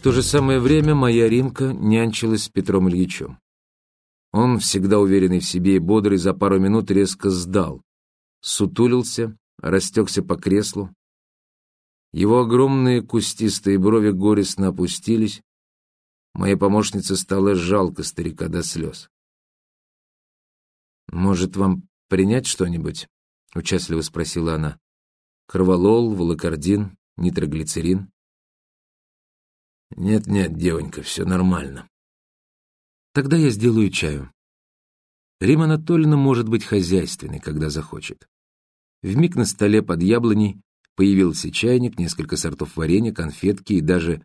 В то же самое время моя Римка нянчилась с Петром Ильичем. Он, всегда уверенный в себе и бодрый, за пару минут резко сдал. Сутулился, растекся по креслу. Его огромные кустистые брови горестно опустились. Моей помощнице стало жалко старика до слез. «Может, вам принять что-нибудь?» — участливо спросила она. «Кроволол, волокордин, нитроглицерин?» «Нет-нет, девонька, все нормально». «Тогда я сделаю чаю». Рима Анатольевна может быть хозяйственной, когда захочет. Вмиг на столе под яблоней появился чайник, несколько сортов варенья, конфетки и даже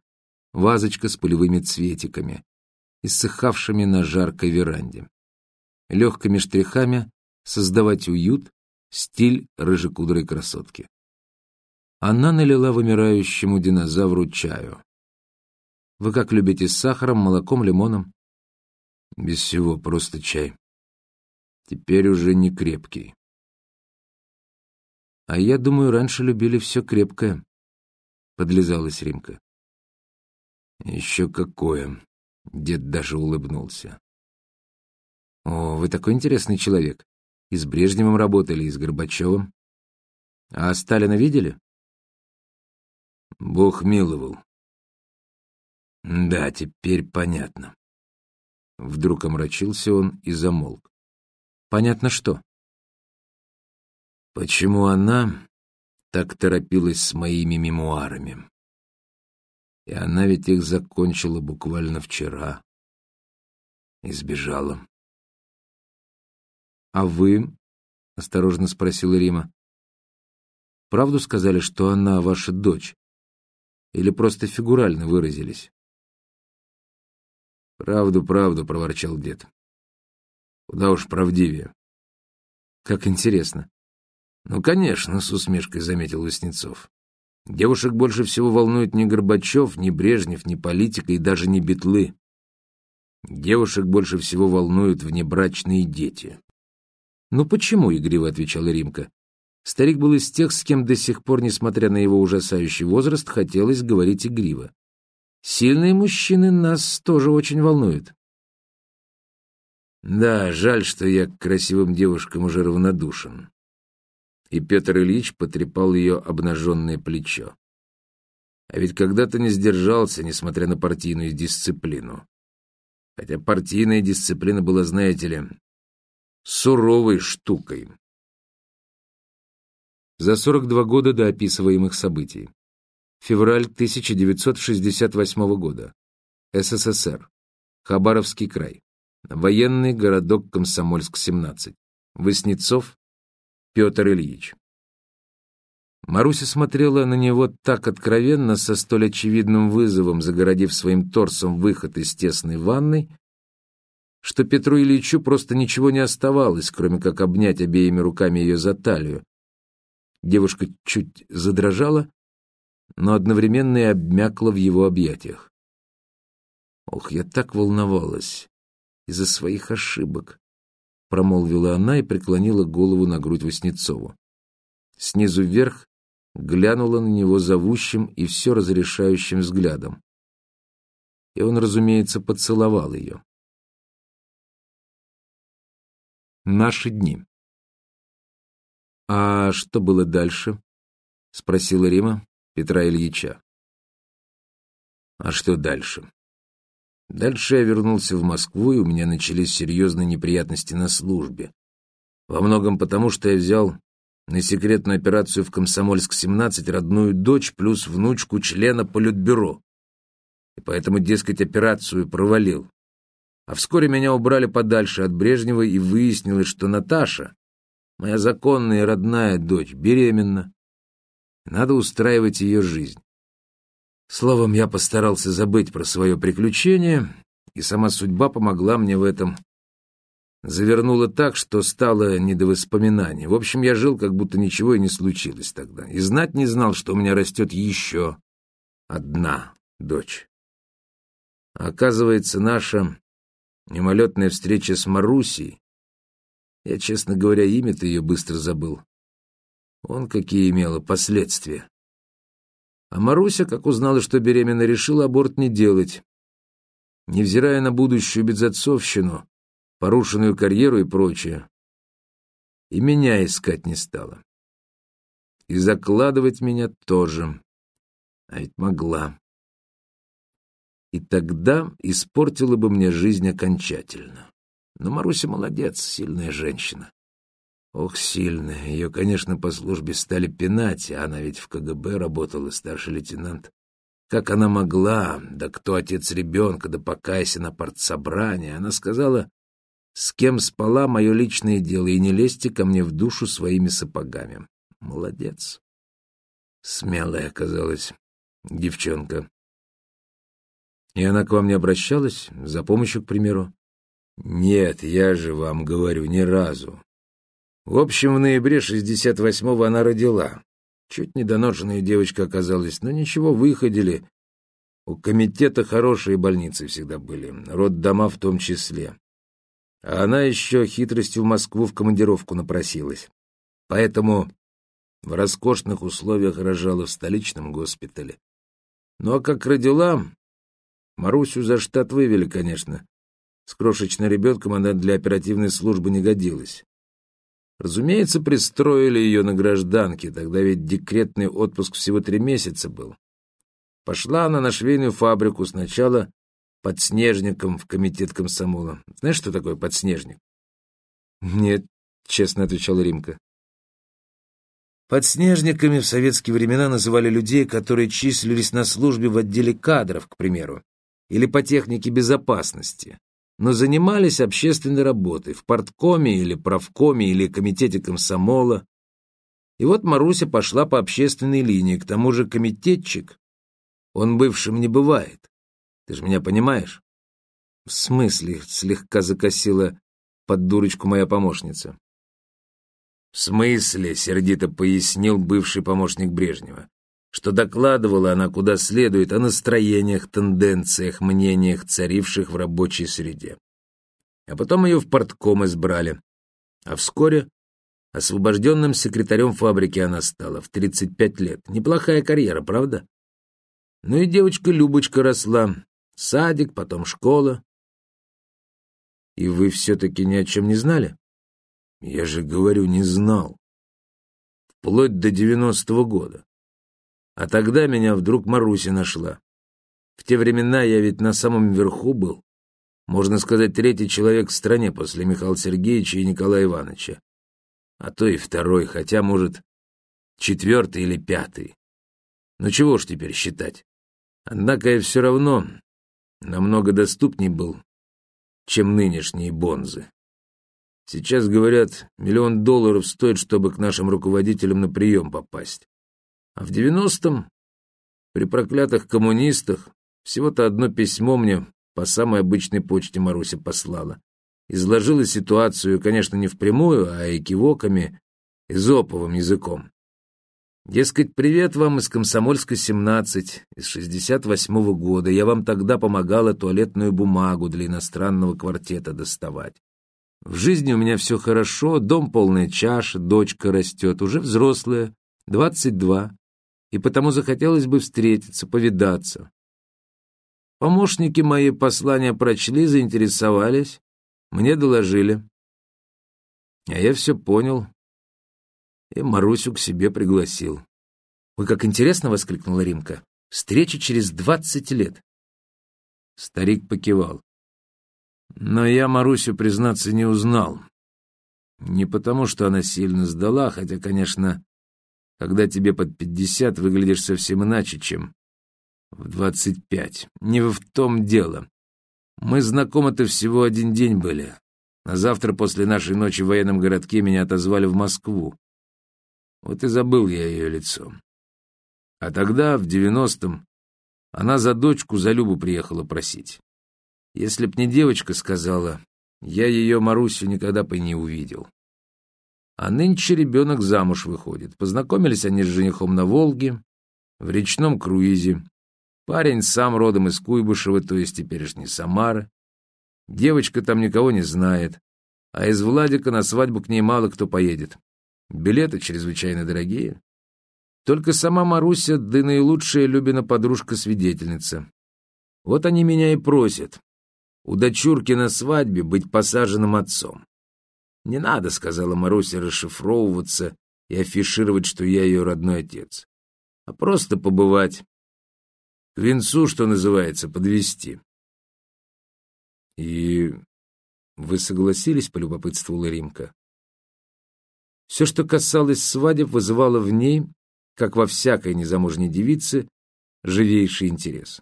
вазочка с полевыми цветиками, иссыхавшими на жаркой веранде. Легкими штрихами создавать уют, стиль рыжекудрой красотки. Она налила вымирающему динозавру чаю. Вы как любите с сахаром, молоком, лимоном? Без всего, просто чай. Теперь уже не крепкий. А я думаю, раньше любили все крепкое, — подлизалась Римка. Еще какое. Дед даже улыбнулся. О, вы такой интересный человек. И с Брежневым работали, и с Горбачевым. А Сталина видели? Бог миловал. Да, теперь понятно. Вдруг омрачился он и замолк. Понятно что? Почему она так торопилась с моими мемуарами? И она ведь их закончила буквально вчера. И сбежала. «А вы?» — осторожно спросила Рима. «Правду сказали, что она ваша дочь? Или просто фигурально выразились?» «Правду, правду», — проворчал дед. «Куда уж правдивее». «Как интересно». «Ну, конечно», — с усмешкой заметил Васнецов. «Девушек больше всего волнует не Горбачев, не Брежнев, не политика и даже не битлы. Девушек больше всего волнуют внебрачные дети». «Ну почему?» — игриво отвечала Римка. Старик был из тех, с кем до сих пор, несмотря на его ужасающий возраст, хотелось говорить игриво. Сильные мужчины нас тоже очень волнуют. Да, жаль, что я к красивым девушкам уже равнодушен. И Петр Ильич потрепал ее обнаженное плечо. А ведь когда-то не сдержался, несмотря на партийную дисциплину. Хотя партийная дисциплина была, знаете ли, суровой штукой. За 42 года до описываемых событий. Февраль 1968 года. СССР. Хабаровский край. Военный городок Комсомольск-17. Воснецов Петр Ильич. Маруся смотрела на него так откровенно, со столь очевидным вызовом, загородив своим торсом выход из тесной ванной, что Петру Ильичу просто ничего не оставалось, кроме как обнять обеими руками ее за талию. Девушка чуть задрожала, но одновременно и обмякла в его объятиях. «Ох, я так волновалась из-за своих ошибок», — промолвила она и преклонила голову на грудь Васнецову. Снизу вверх глянула на него зовущим и все разрешающим взглядом. И он, разумеется, поцеловал ее. Наши дни. «А что было дальше?» — спросила Рима, Петра Ильича. А что дальше? Дальше я вернулся в Москву, и у меня начались серьезные неприятности на службе. Во многом потому, что я взял на секретную операцию в Комсомольск-17 родную дочь плюс внучку члена Политбюро. И поэтому, дескать, операцию провалил. А вскоре меня убрали подальше от Брежнева, и выяснилось, что Наташа, моя законная родная дочь, беременна. Надо устраивать ее жизнь. Словом, я постарался забыть про свое приключение, и сама судьба помогла мне в этом. Завернула так, что стало не до воспоминаний. В общем, я жил, как будто ничего и не случилось тогда. И знать не знал, что у меня растет еще одна дочь. Оказывается, наша мимолетная встреча с Марусей, я, честно говоря, имя-то ее быстро забыл, он какие имела последствия. А Маруся, как узнала, что беременна, решила аборт не делать. Невзирая на будущую безотцовщину, порушенную карьеру и прочее, и меня искать не стала. И закладывать меня тоже. А ведь могла. И тогда испортила бы мне жизнь окончательно. Но Маруся молодец, сильная женщина. Ох, сильная. Ее, конечно, по службе стали пинать, а она ведь в КГБ работала, старший лейтенант. Как она могла, да кто отец ребенка, да покайся на партсобрании. Она сказала, с кем спала, мое личное дело, и не лезьте ко мне в душу своими сапогами. Молодец. Смелая оказалась девчонка. И она к вам не обращалась? За помощью, к примеру? Нет, я же вам говорю, ни разу. В общем, в ноябре 68-го она родила. Чуть недоношенная девочка оказалась, но ничего, выходили. У комитета хорошие больницы всегда были, роддома в том числе. А она еще хитростью в Москву в командировку напросилась. Поэтому в роскошных условиях рожала в столичном госпитале. Ну а как родила, Марусю за штат вывели, конечно. С крошечным ребенком она для оперативной службы не годилась. Разумеется, пристроили ее на гражданке, тогда ведь декретный отпуск всего три месяца был. Пошла она на швейную фабрику сначала подснежником в комитет комсомола. Знаешь, что такое подснежник? Нет, честно отвечала Римка. Подснежниками в советские времена называли людей, которые числились на службе в отделе кадров, к примеру, или по технике безопасности, но занимались общественной работой в порткоме или правкоме или комитете комсомола. И вот Маруся пошла по общественной линии, к тому же комитетчик, он бывшим не бывает. Ты же меня понимаешь? В смысле, слегка закосила под дурочку моя помощница. В смысле, сердито пояснил бывший помощник Брежнева что докладывала она куда следует о настроениях, тенденциях, мнениях, царивших в рабочей среде. А потом ее в портком избрали. А вскоре освобожденным секретарем фабрики она стала в 35 лет. Неплохая карьера, правда? Ну и девочка Любочка росла. Садик, потом школа. И вы все-таки ни о чем не знали? Я же говорю, не знал. Вплоть до девяностого года. А тогда меня вдруг Маруся нашла. В те времена я ведь на самом верху был. Можно сказать, третий человек в стране после Михаила Сергеевича и Николая Ивановича. А то и второй, хотя, может, четвертый или пятый. Ну чего ж теперь считать? Однако я все равно намного доступней был, чем нынешние бонзы. Сейчас, говорят, миллион долларов стоит, чтобы к нашим руководителям на прием попасть. А в девяностом при проклятых коммунистах всего-то одно письмо мне по самой обычной почте Маруся послала. Изложила ситуацию, конечно, не впрямую, а экивоками, изоповым языком. Дескать, привет вам из Комсомольска, 17, из 68-го года. Я вам тогда помогала туалетную бумагу для иностранного квартета доставать. В жизни у меня все хорошо, дом полная чаша, дочка растет, уже взрослая, 22 и потому захотелось бы встретиться, повидаться. Помощники мои послания прочли, заинтересовались, мне доложили. А я все понял и Марусю к себе пригласил. «Ой, как интересно!» — воскликнула Римка. «Встреча через двадцать лет!» Старик покивал. Но я Марусю, признаться, не узнал. Не потому, что она сильно сдала, хотя, конечно, когда тебе под пятьдесят, выглядишь совсем иначе, чем в двадцать пять. Не в том дело. Мы знакомы-то всего один день были. На завтра после нашей ночи в военном городке меня отозвали в Москву. Вот и забыл я ее лицо. А тогда, в девяностом, она за дочку, за Любу приехала просить. Если б не девочка сказала, я ее, Марусю, никогда бы не увидел. А нынче ребенок замуж выходит. Познакомились они с женихом на Волге, в речном круизе. Парень сам родом из Куйбышева, то есть теперешней Самары. Девочка там никого не знает, а из Владика на свадьбу к ней мало кто поедет. Билеты чрезвычайно дорогие. Только сама Маруся, да наилучшая Любина подружка-свидетельница. Вот они меня и просят. У дочурки на свадьбе быть посаженным отцом. «Не надо», — сказала Маруся, — «расшифровываться и афишировать, что я ее родной отец, а просто побывать. К венцу, что называется, подвести. «И вы согласились?» — полюбопытствовала Римка. Все, что касалось свадеб, вызывало в ней, как во всякой незамужней девице, живейший интерес.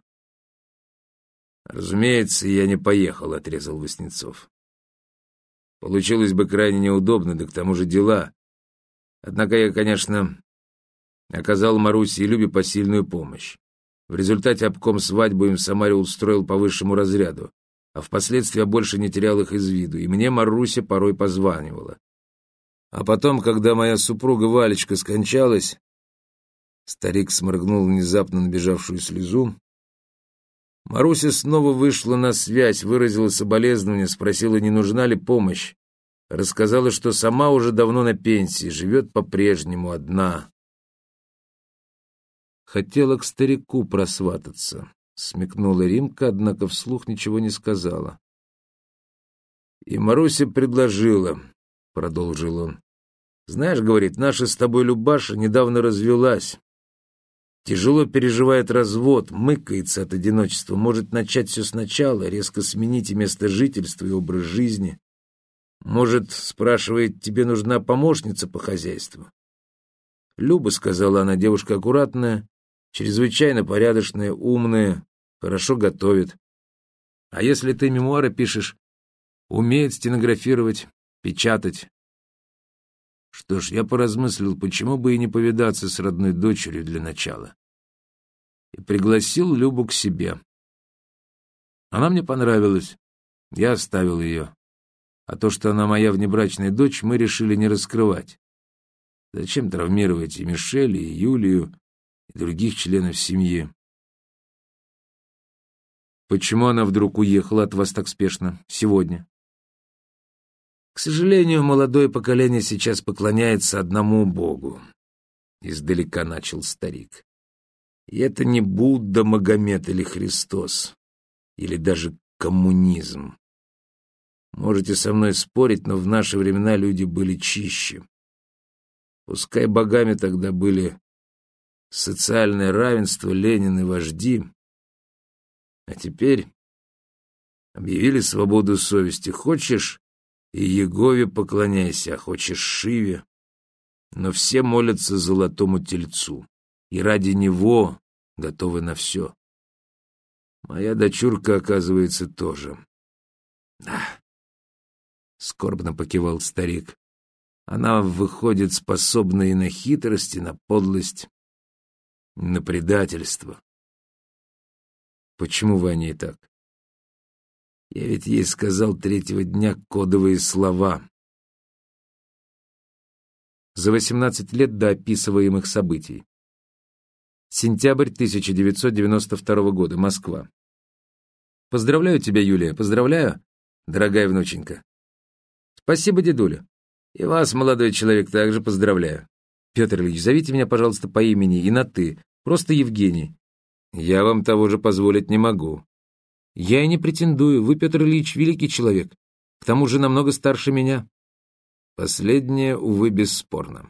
«Разумеется, я не поехал», — отрезал Васнецов. «Получилось бы крайне неудобно, да к тому же дела. Однако я, конечно, оказал Марусе и Любе посильную помощь. В результате обком свадьбу им в Самаре устроил по высшему разряду, а впоследствии больше не терял их из виду, и мне Маруся порой позванивала. А потом, когда моя супруга Валечка скончалась, старик сморгнул внезапно набежавшую слезу, Маруся снова вышла на связь, выразила соболезнование, спросила, не нужна ли помощь. Рассказала, что сама уже давно на пенсии, живет по-прежнему одна. Хотела к старику просвататься, смекнула Римка, однако вслух ничего не сказала. И Маруся предложила, продолжил он. Знаешь, говорит, наша с тобой Любаша недавно развелась. Тяжело переживает развод, мыкается от одиночества, может начать все сначала, резко сменить и место жительства, и образ жизни. Может, спрашивает, тебе нужна помощница по хозяйству? Люба, сказала она, девушка аккуратная, чрезвычайно порядочная, умная, хорошо готовит. А если ты мемуары пишешь, умеет стенографировать, печатать, что ж, я поразмыслил, почему бы и не повидаться с родной дочерью для начала. И пригласил Любу к себе. Она мне понравилась. Я оставил ее. А то, что она моя внебрачная дочь, мы решили не раскрывать. Зачем травмировать и Мишель, и Юлию, и других членов семьи? Почему она вдруг уехала от вас так спешно? Сегодня? К сожалению, молодое поколение сейчас поклоняется одному богу. Издалека начал старик. И это не Будда, Магомед или Христос, или даже коммунизм. Можете со мной спорить, но в наши времена люди были чище. Пускай богами тогда были социальное равенство, Ленин и вожди, а теперь объявили свободу совести. Хочешь и Егове поклоняйся, а хочешь Шиве. Но все молятся золотому тельцу, и ради него готовы на все. Моя дочурка, оказывается, тоже. Да, скорбно покивал старик. Она, выходит, способна и на хитрость, и на подлость, и на предательство. Почему вы о ней так? Я ведь ей сказал третьего дня кодовые слова. За 18 лет до описываемых событий. Сентябрь 1992 года, Москва. Поздравляю тебя, Юлия, поздравляю, дорогая внученька. Спасибо, дедуля. И вас, молодой человек, также поздравляю. Петр Ильич, зовите меня, пожалуйста, по имени и на «ты», просто Евгений. Я вам того же позволить не могу. Я и не претендую, вы, Петр Ильич, великий человек, к тому же намного старше меня. Последнее, увы, бесспорно.